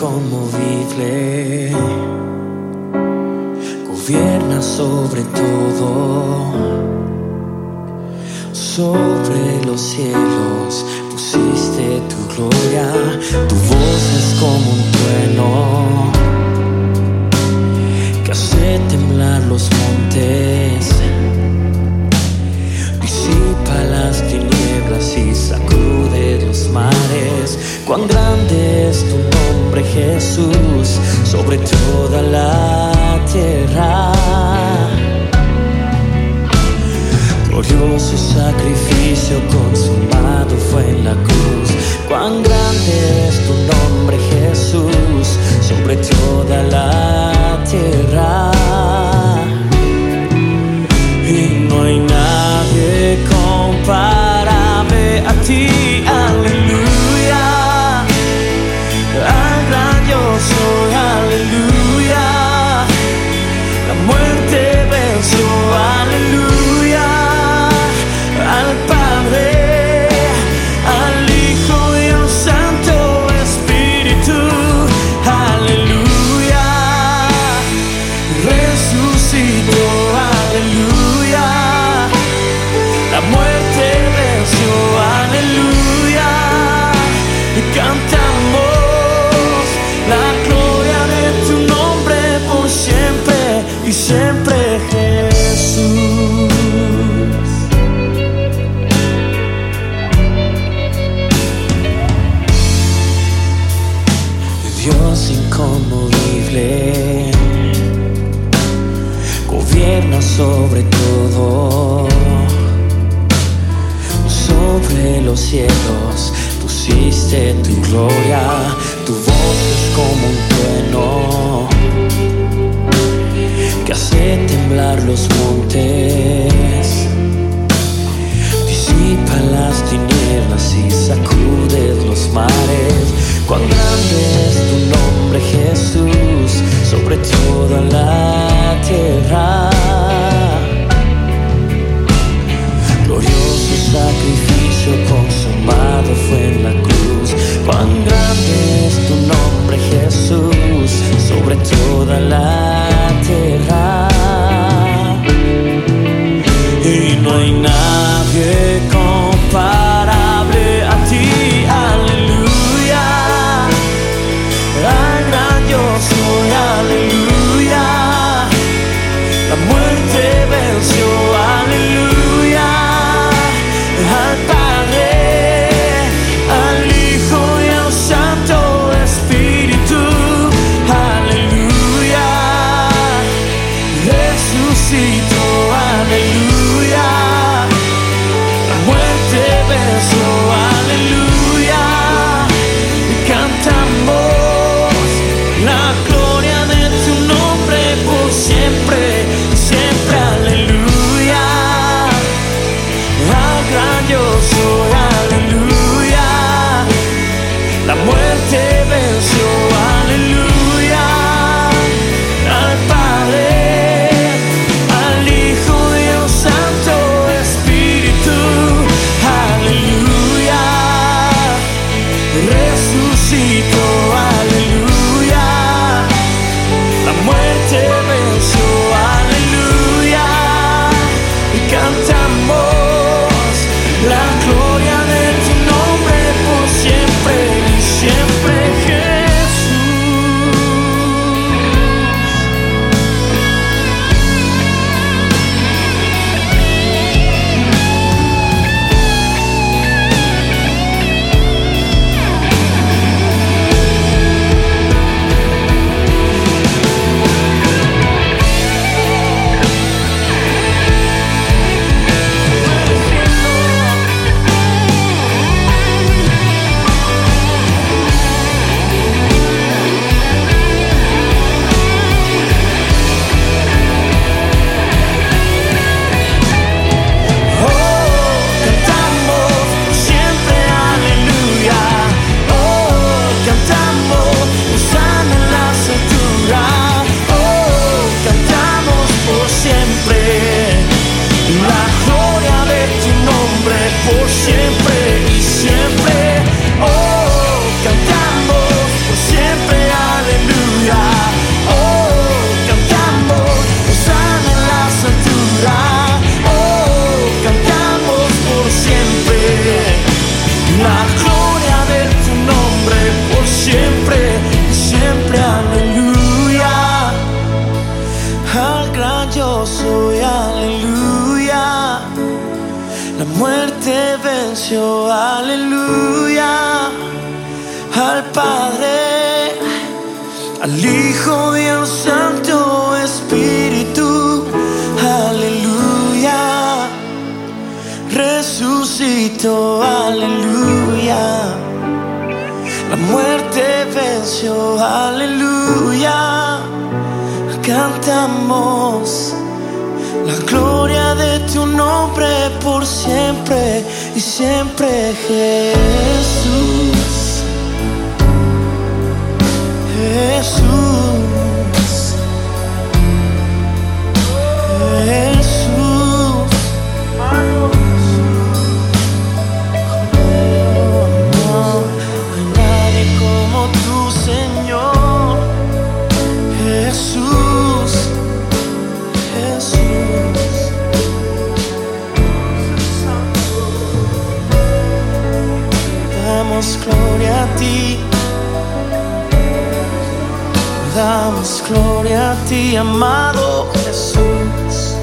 inconmovible, gobierna sobre todo, sobre los cielos pusiste tu gloria, tu voz es como un trueno que hace temblar los montes. Su sacrificio consumado fue en la cruz. Cuán grande es tu nombre, Jesús, sobre toda la tierra. Dios inconmovible gobierna sobre todo, sobre los cielos pusiste tu gloria, tu voz es como un trueno que hace temblar los montes, disipa las tinieblas y sacude los mares. Cuando told a lie al Hijo y al Santo Espíritu, aleluya, resucitó, aleluya, la muerte venció, aleluya, cantamos la gloria de tu nombre por siempre y siempre Jesús. Jesús. Jesús. Tu Señor. Jesús. Jesús. Damos gloria a ti. Damos gloria a ti, amado Jesús.